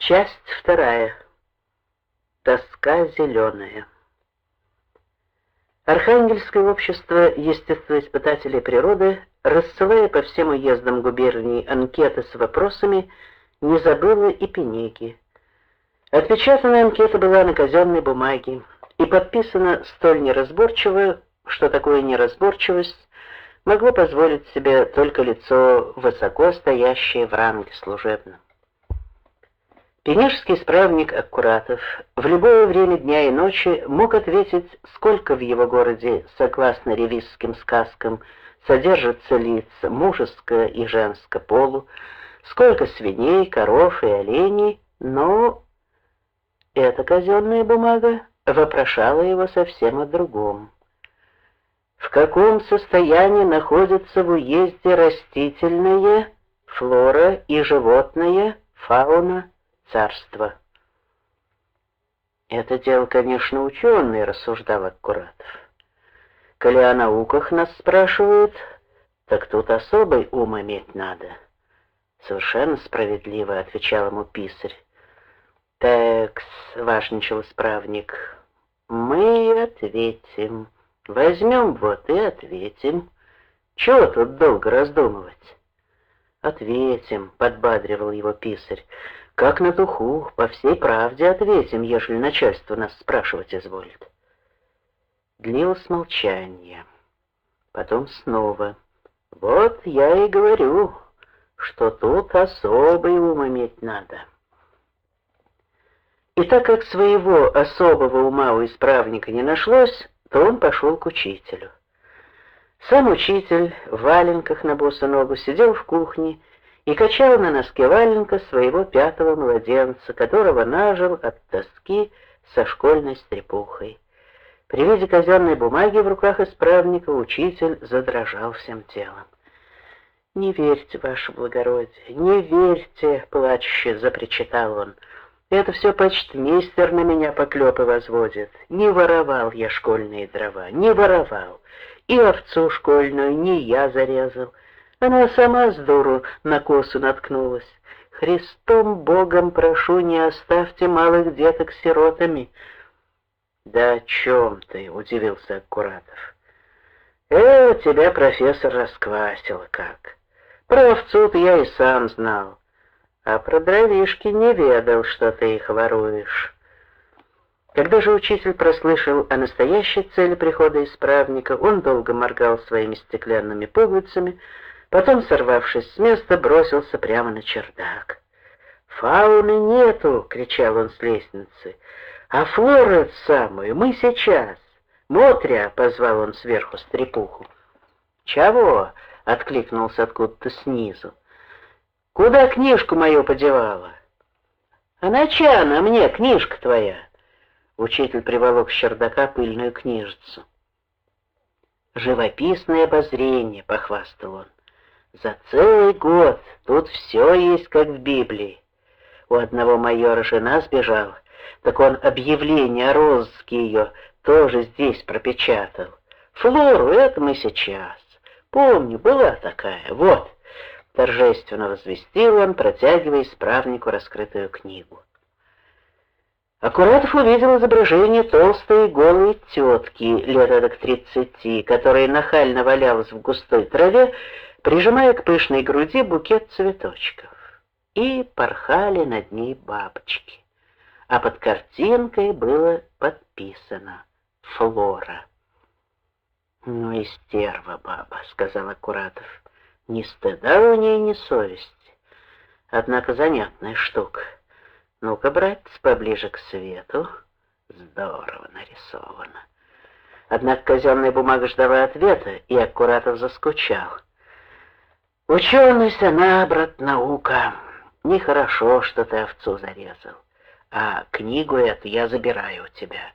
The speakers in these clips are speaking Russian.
Часть вторая. Тоска зеленая. Архангельское общество естествоиспытателей природы, рассылая по всем уездам губернии анкеты с вопросами, не забыло и пенеги. Отпечатанная анкета была на казенной бумаге и подписана столь неразборчиво, что такое неразборчивость могло позволить себе только лицо высоко стоящее в ранге служебном. Пенежский справник Аккуратов в любое время дня и ночи мог ответить, сколько в его городе, согласно ревизским сказкам, содержится лиц мужеско и женско полу, сколько свиней, коров и оленей, но эта казенная бумага вопрошала его совсем о другом. В каком состоянии находится в уезде растительная флора и животная фауна царства. Это дело, конечно, ученый, рассуждал Аккуратов. Коли о науках нас спрашивают, так тут особый ум иметь надо. Совершенно справедливо, отвечал ему писарь. Так, важничал исправник, мы ответим. Возьмем вот и ответим. Чего тут долго раздумывать? Ответим, подбадривал его писарь. Как на духу, по всей правде ответим, ежели начальство нас спрашивать изволит. Длилось молчание. Потом снова. Вот я и говорю, что тут особый ум иметь надо. И так как своего особого ума у исправника не нашлось, то он пошел к учителю. Сам учитель в валенках на босу ногу сидел в кухне и качал на носке валенка своего пятого младенца, которого нажил от тоски со школьной стрепухой. При виде казенной бумаги в руках исправника учитель задрожал всем телом. «Не верьте, ваше благородие, не верьте!» — плачуще запричитал он. «Это все почтмейстер на меня поклепы возводит. Не воровал я школьные дрова, не воровал. И овцу школьную не я зарезал, она сама с дуру на косу наткнулась. Христом Богом прошу, не оставьте малых деток сиротами. Да о чем ты? удивился Аккуратов. Э, тебя профессор расквасил как. Про овцу я и сам знал, а про дровишки не ведал, что ты их воруешь. Когда же учитель прослышал о настоящей цели прихода исправника, он долго моргал своими стеклянными пуговицами, Потом, сорвавшись с места, бросился прямо на чердак. «Фауны нету!» — кричал он с лестницы. «А флору самую мы сейчас!» «Мотря!» — позвал он сверху стрепуху. «Чего?» — откликнулся откуда-то снизу. «Куда книжку мою подевала?» «А на чана мне книжка твоя?» Учитель приволок с чердака пыльную книжицу. «Живописное обозрение», — похвастал он. За целый год тут все есть, как в Библии. У одного майора жена сбежала, так он объявление о розыске ее тоже здесь пропечатал. Флору это мы сейчас. Помню, была такая. Вот, торжественно возвестил он, протягивая исправнику раскрытую книгу. Аккуратов увидел изображение толстой голой тетки лет к тридцати, которая нахально валялась в густой траве, прижимая к пышной груди букет цветочков. И порхали над ней бабочки. А под картинкой было подписано «Флора». «Ну и стерва баба», — сказал Аккуратов. «Ни стыда у ней, ни совести. Однако занятная штука. Ну-ка, братец, поближе к свету. Здорово нарисовано». Однако казенная бумага ждала ответа, и Аккуратов заскучал. Ученость, она, брат, наука. Нехорошо, что ты овцу зарезал. А книгу эту я забираю у тебя.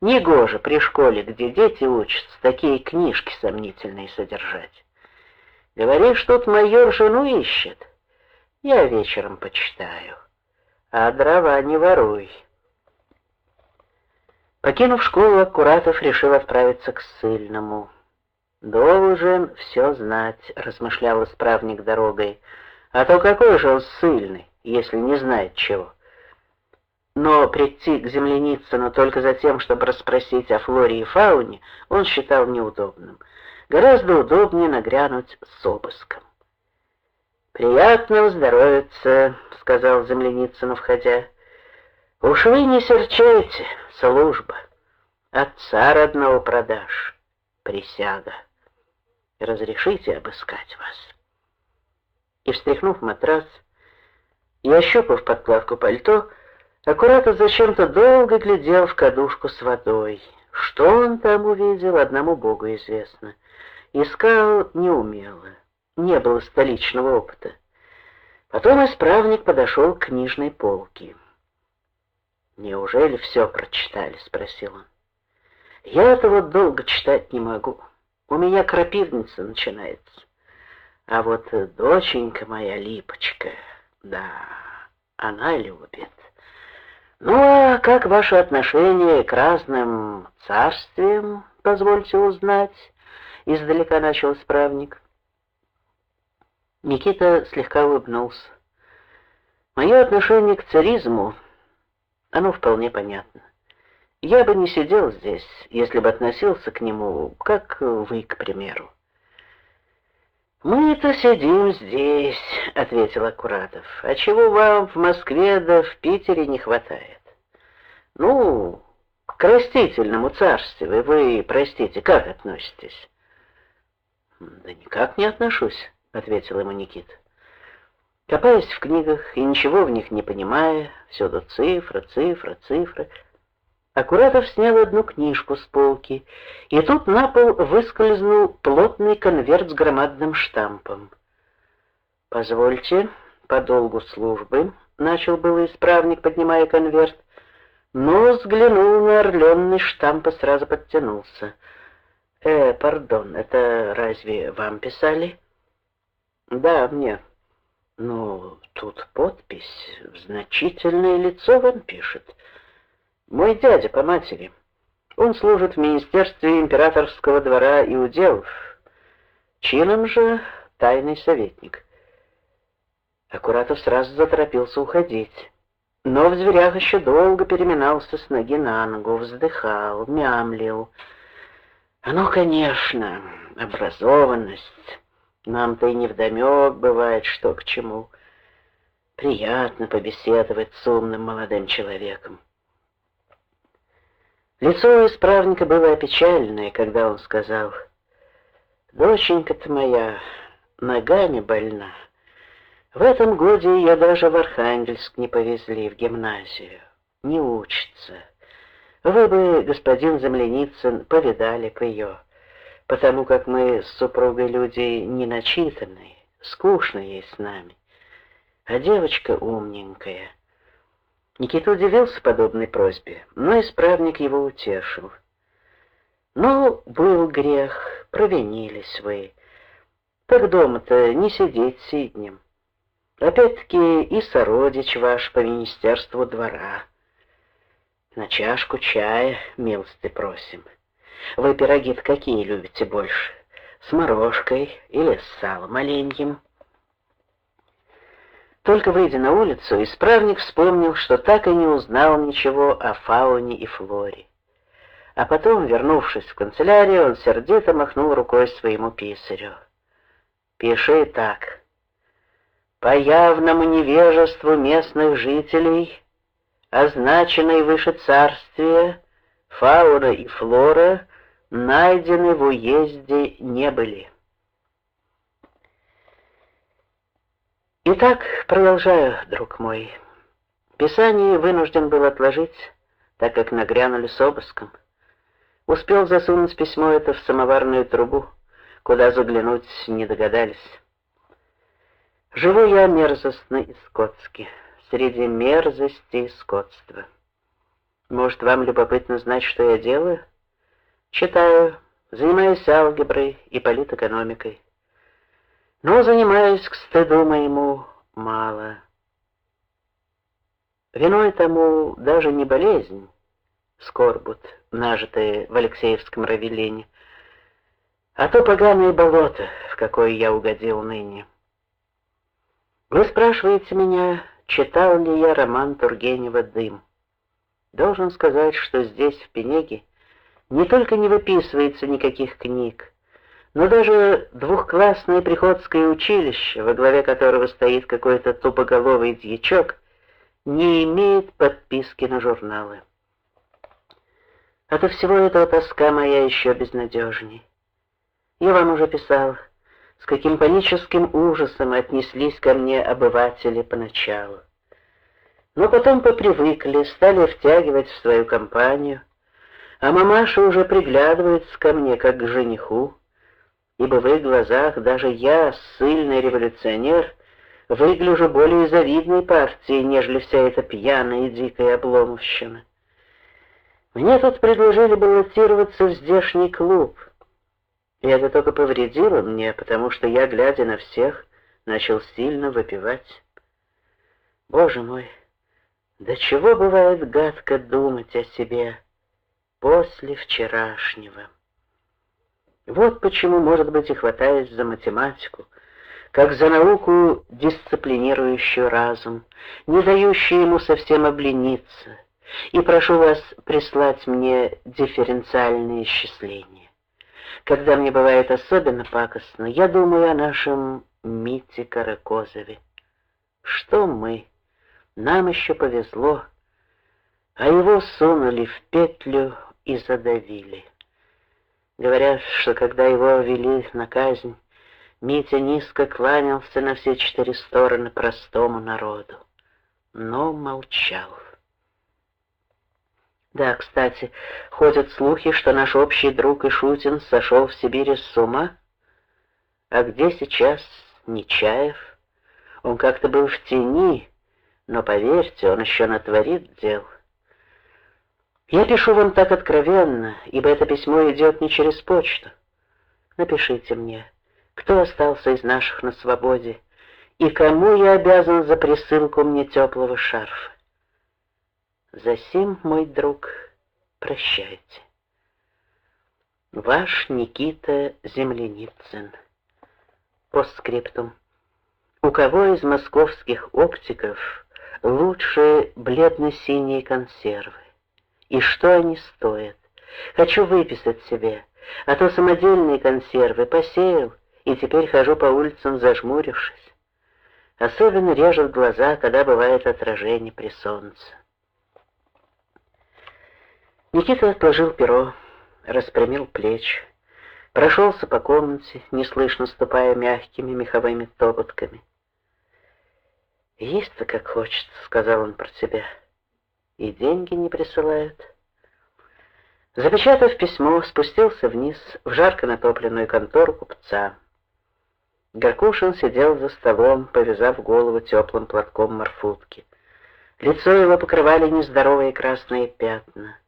Негоже при школе, где дети учатся, такие книжки сомнительные содержать. Говоришь, тут майор жену ищет. Я вечером почитаю. А дрова не воруй. Покинув школу, Аккуратов решил отправиться к ссыльному. «Должен все знать», — размышлял исправник дорогой. «А то какой же он сильный, если не знает чего? Но прийти к земляницыну только за тем, чтобы расспросить о флоре и фауне, он считал неудобным. Гораздо удобнее нагрянуть с обыском. «Приятного здоровья», — сказал земляницын, входя. «Уж вы не серчайте, служба. Отца родного продаж, присяга. Разрешите обыскать вас». И, встряхнув матрас и ощупав подкладку пальто, Аккуратно зачем-то долго глядел в кадушку с водой. Что он там увидел, одному Богу известно. Искал неумело, не было столичного опыта. Потом исправник подошел к книжной полке. «Неужели все прочитали?» — спросил он. «Я этого долго читать не могу. У меня крапивница начинается. А вот доченька моя Липочка, да, она любит». «Ну, а как ваше отношение к разным царствиям, позвольте узнать?» — издалека начал исправник. Никита слегка улыбнулся. «Мое отношение к царизму, оно вполне понятно. Я бы не сидел здесь, если бы относился к нему, как вы, к примеру. «Мы-то сидим здесь», — ответил Аккуратов. «А чего вам в Москве да в Питере не хватает?» «Ну, к растительному царству вы, простите, как относитесь?» «Да никак не отношусь», — ответил ему Никита. Копаясь в книгах и ничего в них не понимая, всюду цифра, цифра, цифра, Аккуратов снял одну книжку с полки, и тут на пол выскользнул плотный конверт с громадным штампом. «Позвольте, по долгу службы», — начал был исправник, поднимая конверт, но взглянул на орленный штамп и сразу подтянулся. «Э, пардон, это разве вам писали?» «Да, мне». «Ну, тут подпись, значительное лицо вам пишет». Мой дядя по матери. Он служит в Министерстве императорского двора иуделов. Чином же тайный советник. Аккуратов сразу заторопился уходить. Но в дверях еще долго переминался с ноги на ногу, вздыхал, мямлил. «Ну, конечно, образованность. Нам-то и невдомек бывает, что к чему. Приятно побеседовать с умным молодым человеком». Лицо исправника было опечаленное, когда он сказал, «Доченька-то моя ногами больна. В этом годе ее даже в Архангельск не повезли, в гимназию. Не учится. Вы бы, господин Земляницын, повидали бы ее, потому как мы с супругой люди не начитанные, скучно ей с нами. А девочка умненькая». Никита удивился подобной просьбе, но исправник его утешил. «Ну, был грех, провинились вы. Так дома-то не сидеть сиднем. Опять-таки и сородич ваш по министерству двора. На чашку чая милости просим. Вы пироги какие любите больше, с морожкой или с салом оленьим?» Только выйдя на улицу, исправник вспомнил, что так и не узнал ничего о фауне и флоре. А потом, вернувшись в канцелярию, он сердито махнул рукой своему писарю. «Пиши так. По явному невежеству местных жителей, означенной выше царствия, фауна и флора найдены в уезде не были». Итак, продолжаю, друг мой. Писание вынужден был отложить, так как нагрянули с обыском. Успел засунуть письмо это в самоварную трубу, куда заглянуть не догадались. Живу я мерзостно и скотски, среди мерзости и скотства. Может, вам любопытно знать, что я делаю? Читаю, занимаюсь алгеброй и политэкономикой но занимаюсь к стыду моему мало. Виной тому даже не болезнь, скорбут, нажитые в Алексеевском равелине, а то поганое болото, в какое я угодил ныне. Вы спрашиваете меня, читал ли я роман Тургенева «Дым». Должен сказать, что здесь, в Пенеге, не только не выписывается никаких книг, но даже двухклассное приходское училище, во главе которого стоит какой-то тупоголовый дьячок, не имеет подписки на журналы. От всего этого тоска моя еще безнадежней. Я вам уже писал, с каким паническим ужасом отнеслись ко мне обыватели поначалу. Но потом попривыкли, стали втягивать в свою компанию, а мамаша уже приглядывается ко мне как к жениху, ибо в их глазах даже я, сильный революционер, выгляжу более завидной партией, нежели вся эта пьяная и дикая обломовщина. Мне тут предложили баллотироваться в здешний клуб, и это только повредило мне, потому что я, глядя на всех, начал сильно выпивать. Боже мой, до чего бывает гадко думать о себе после вчерашнего. Вот почему, может быть, и хватаясь за математику, как за науку, дисциплинирующую разум, не дающую ему совсем облениться, и прошу вас прислать мне дифференциальные исчисления. Когда мне бывает особенно пакостно, я думаю о нашем Мите Каракозове. Что мы? Нам еще повезло, а его сунули в петлю и задавили. Говорят, что когда его вели на казнь, Митя низко кланялся на все четыре стороны простому народу, но молчал. Да, кстати, ходят слухи, что наш общий друг Ишутин сошел в Сибири с ума. А где сейчас Нечаев? Он как-то был в тени, но, поверьте, он еще натворит дел. Я пишу вам так откровенно, ибо это письмо идет не через почту. Напишите мне, кто остался из наших на свободе, и кому я обязан за присылку мне теплого шарфа. Засим, мой друг, прощайте. Ваш Никита Земляницын. Постскриптум. У кого из московских оптиков лучше бледно-синие консервы? И что они стоят? Хочу выписать себе, а то самодельные консервы посеял, и теперь хожу по улицам зажмурившись. Особенно режет глаза, когда бывает отражение при солнце. Никита отложил перо, распрямил плечи, прошелся по комнате, неслышно ступая мягкими меховыми топотками. «Есть-то как хочется», — сказал он про себя. «И деньги не присылают». Запечатав письмо, спустился вниз в жарко натопленную контору купца. Горкушин сидел за столом, повязав голову теплым платком морфутки. Лицо его покрывали нездоровые красные пятна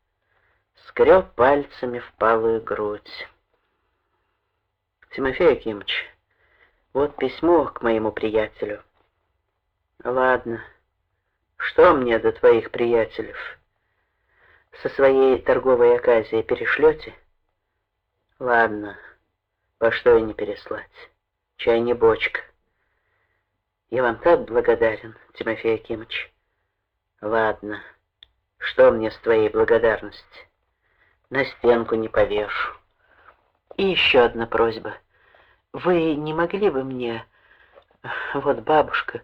скреб пальцами впалую грудь. Тимофей Акимович, вот письмо к моему приятелю. Ладно, что мне до твоих приятелей? Со своей торговой оказией перешлете? Ладно, по что и не переслать. Чай не бочка. Я вам так благодарен, Тимофей Акимович. Ладно, что мне с твоей благодарности? на стенку не повешу. И еще одна просьба. Вы не могли бы мне... Вот бабушка,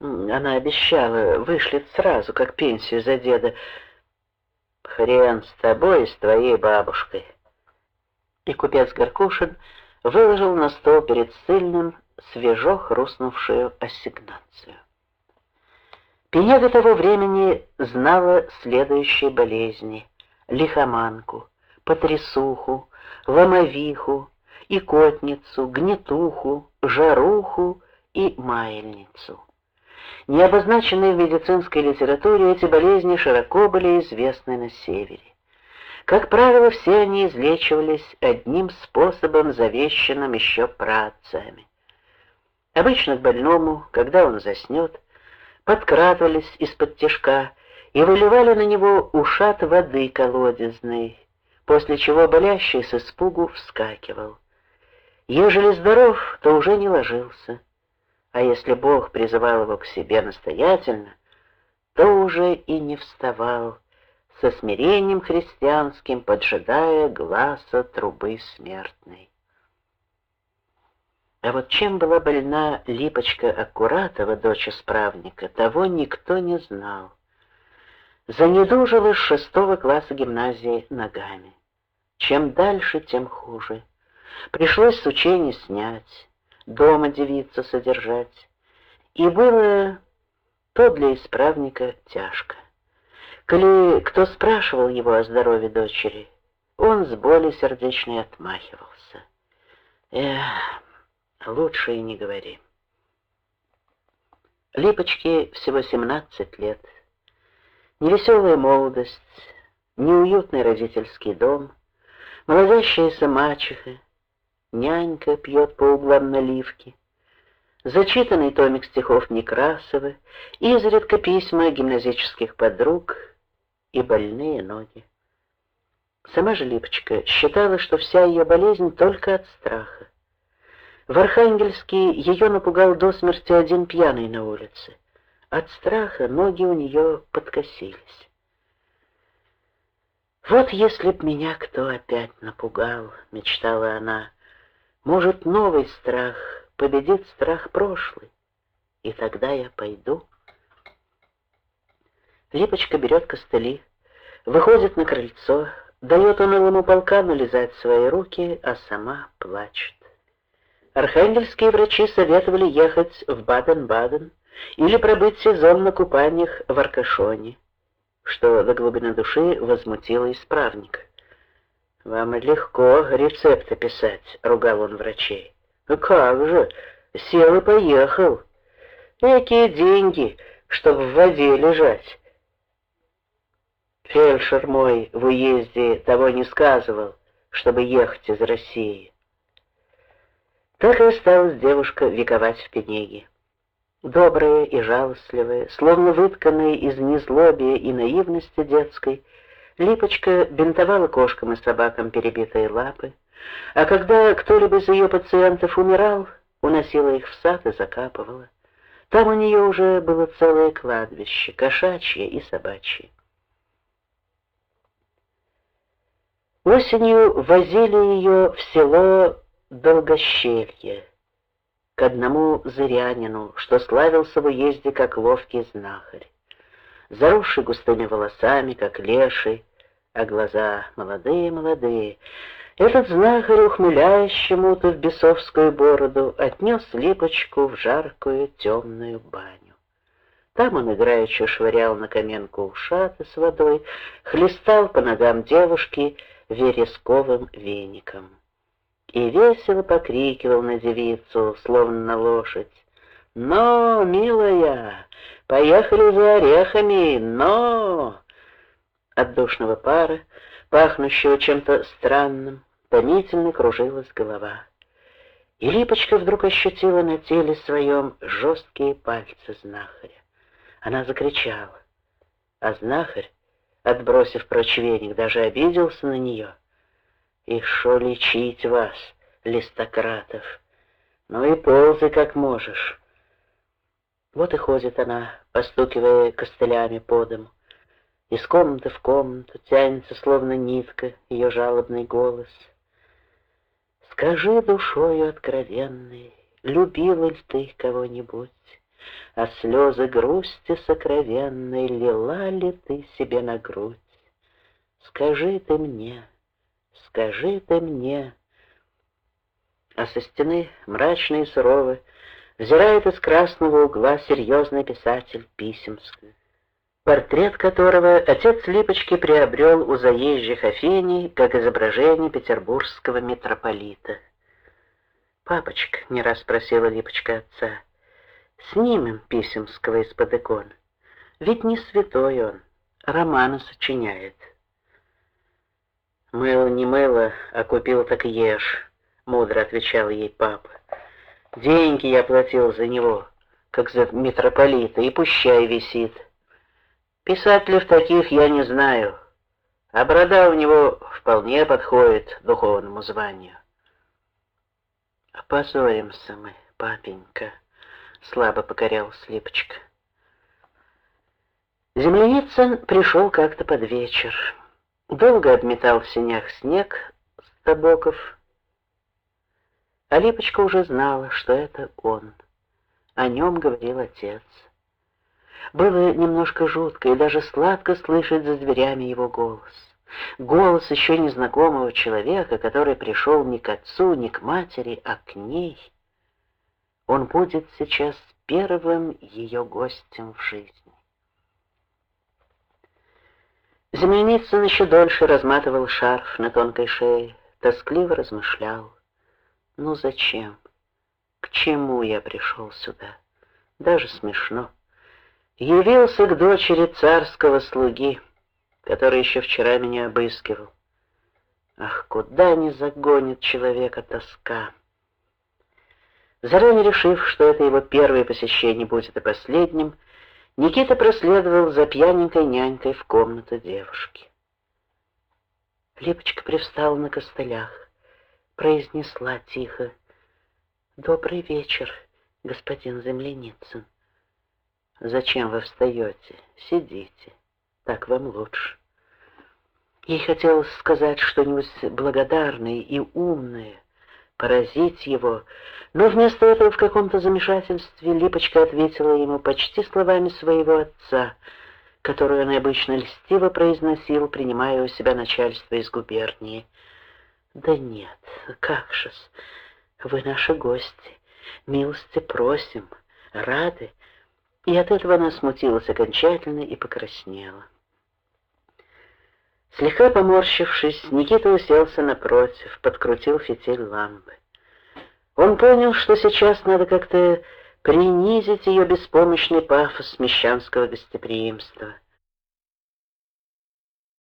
она обещала, вышлет сразу, как пенсию за деда. Хрен с тобой и с твоей бабушкой. И купец Горкушин выложил на стол перед сильным свежо хрустнувшую ассигнацию. Пинега того времени знала следующие болезни — лихоманку, потрясуху, ломовиху, икотницу, гнетуху, жаруху и маяльницу. Не обозначенные в медицинской литературе эти болезни широко были известны на севере. Как правило, все они излечивались одним способом, завещанным еще праотцами. Обычно к больному, когда он заснет, подкрадывались из-под тяжка и выливали на него ушат воды колодезной, после чего болящий с испугу вскакивал. Ежели здоров, то уже не ложился, а если Бог призывал его к себе настоятельно, то уже и не вставал, со смирением христианским поджидая глаза трубы смертной. А вот чем была больна Липочка Аккуратова, дочь исправника, того никто не знал. Занедужила с шестого класса гимназии ногами. Чем дальше, тем хуже. Пришлось с учения снять, дома девицу содержать. И было то для исправника тяжко. Коли кто спрашивал его о здоровье дочери, он с боли сердечной отмахивался. Эх, лучше и не говори. Липочке всего 17 лет. Невеселая молодость, неуютный родительский дом, молодящаяся мачеха, нянька пьет по углам наливки, зачитанный томик стихов Некрасова, изредка письма гимназических подруг и больные ноги. Сама же Липочка считала, что вся ее болезнь только от страха. В Архангельске ее напугал до смерти один пьяный на улице. От страха ноги у нее подкосились. «Вот если б меня кто опять напугал», — мечтала она, — «может, новый страх победит страх прошлый, и тогда я пойду». Липочка берет костыли, выходит на крыльцо, дает унылому полкану лизать свои руки, а сама плачет. Архангельские врачи советовали ехать в Баден-Баден или пробыть сезон на купаниях в Аркашоне, что до глубины души возмутило исправника. «Вам легко рецепты писать», — ругал он врачей. «Ну как же, сел и поехал. Какие деньги, чтоб в воде лежать?» Фельдшер мой в уезде того не сказывал, чтобы ехать из России. Так и осталась девушка вековать в пенеге. Добрая и жалостливая, словно вытканная из незлобия и наивности детской, Липочка бинтовала кошкам и собакам перебитые лапы, а когда кто-либо из ее пациентов умирал, уносила их в сад и закапывала. Там у нее уже было целое кладбище, кошачье и собачье. Осенью возили ее в село Долгощелье к одному зырянину, что славился в уезде как ловкий знахарь. Заросший густыми волосами, как леший, а глаза молодые-молодые. Этот знахарь, ухмыляющему-то в бесовскую бороду, отнес липочку в жаркую темную баню. Там он играючи швырял на каменку ушаты с водой, хлестал по ногам девушки — вересковым веником. И весело покрикивал на девицу, словно на лошадь. «Но, милая, поехали за орехами, но!» От душного пара, пахнущего чем-то странным, томительно кружилась голова. И Липочка вдруг ощутила на теле своем жесткие пальцы знахаря. Она закричала, а знахарь отбросив прочь веник, даже обиделся на нее. И шо лечить вас, листократов? Ну и ползай как можешь. Вот и ходит она, постукивая костылями по дому. Из комнаты в комнату тянется, словно нитка, ее жалобный голос. Скажи душою откровенной, любила ли ты кого-нибудь? а слезы грусти сокровенной лила ли ты себе на грудь? Скажи ты мне, скажи ты мне. А со стены, мрачный и суровый, взирает из красного угла серьезный писатель Писемский, портрет которого отец Липочки приобрел у заезжих Афиний как изображение петербургского митрополита. «Папочка», — не раз спросила Липочка отца, — Снимем Писемского из-под икон. Ведь не святой он, романы сочиняет. «Мыло не мыло, а купил так ешь», — мудро отвечал ей папа. «Деньги я платил за него, как за митрополита, и пущай висит. Писателей таких я не знаю, а борода у него вполне подходит духовному званию». «Опозоримся мы, папенька», — слабо покорялась Липочка. Земляницын пришел как-то под вечер. Долго обметал в сенях снег с табоков. А Липочка уже знала, что это он. О нем говорил отец. Было немножко жутко и даже сладко слышать за дверями его голос. Голос еще незнакомого человека, который пришел не к отцу, не к матери, а к ней. Он будет сейчас первым ее гостем в жизни. Земляницын еще дольше разматывал шарф на тонкой шее, тоскливо размышлял. Ну зачем? К чему я пришел сюда? Даже смешно. Явился к дочери царского слуги, который еще вчера меня обыскивал. Ах, куда не загонит человека тоска! Заранее решив, что это его первое посещение будет и последним, Никита проследовал за пьяненькой нянькой в комнату девушки. Липочка привстала на костылях, произнесла тихо: "Добрый вечер, господин Земляницын. Зачем вы встаете? Сидите. Так вам лучше". Ей хотелось сказать что-нибудь благодарное и умное, поразить его, но вместо этого в каком-то замешательстве Липочка ответила ему почти словами своего отца, которые он обычно льстиво произносил, принимая у себя начальство из губернии. «Да нет, как же-с, вы наши гости, милости просим, рады». И от этого она смутилась окончательно и покраснела. Слегка поморщившись, Никита уселся напротив, подкрутил фитиль лампы. Он понял, что сейчас надо как-то принизить ее беспомощный пафос мещанского гостеприимства —